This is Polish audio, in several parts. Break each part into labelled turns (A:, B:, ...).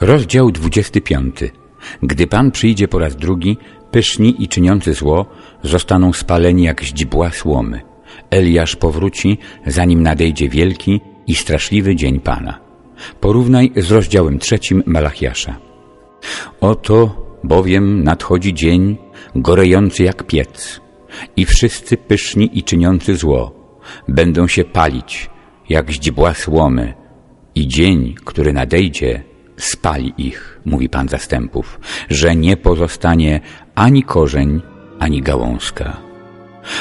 A: Rozdział 25. Gdy Pan przyjdzie po raz drugi, pyszni i czyniący zło zostaną spaleni jak źdźbła słomy. Eliasz powróci, zanim nadejdzie wielki i straszliwy dzień Pana. Porównaj z rozdziałem trzecim Malachiasza. Oto bowiem nadchodzi dzień gorejący jak piec i wszyscy pyszni i czyniący zło będą się palić jak źdźbła słomy i dzień, który nadejdzie, spali ich, mówi Pan zastępów, że nie pozostanie ani korzeń, ani gałązka.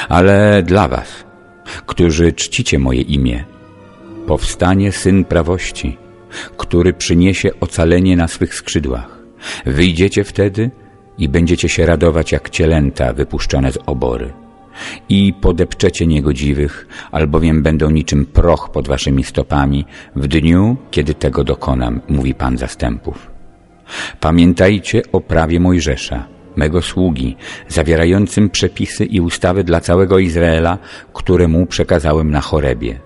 A: Ale dla was, którzy czcicie moje imię, powstanie Syn Prawości, który przyniesie ocalenie na swych skrzydłach. Wyjdziecie wtedy i będziecie się radować jak cielęta wypuszczone z obory i podepczecie niegodziwych, albowiem będą niczym proch pod waszymi stopami w dniu, kiedy tego dokonam, mówi Pan zastępów. Pamiętajcie o prawie Mojżesza, mego sługi, zawierającym przepisy i ustawy dla całego Izraela, które mu przekazałem na chorebie.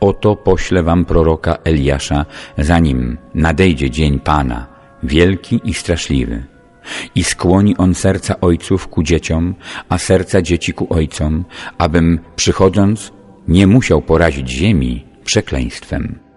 A: Oto poślę wam proroka Eliasza, zanim nadejdzie dzień Pana, wielki i straszliwy. I skłoni on serca ojców ku dzieciom, a serca dzieci ku ojcom, abym przychodząc nie musiał porazić ziemi przekleństwem.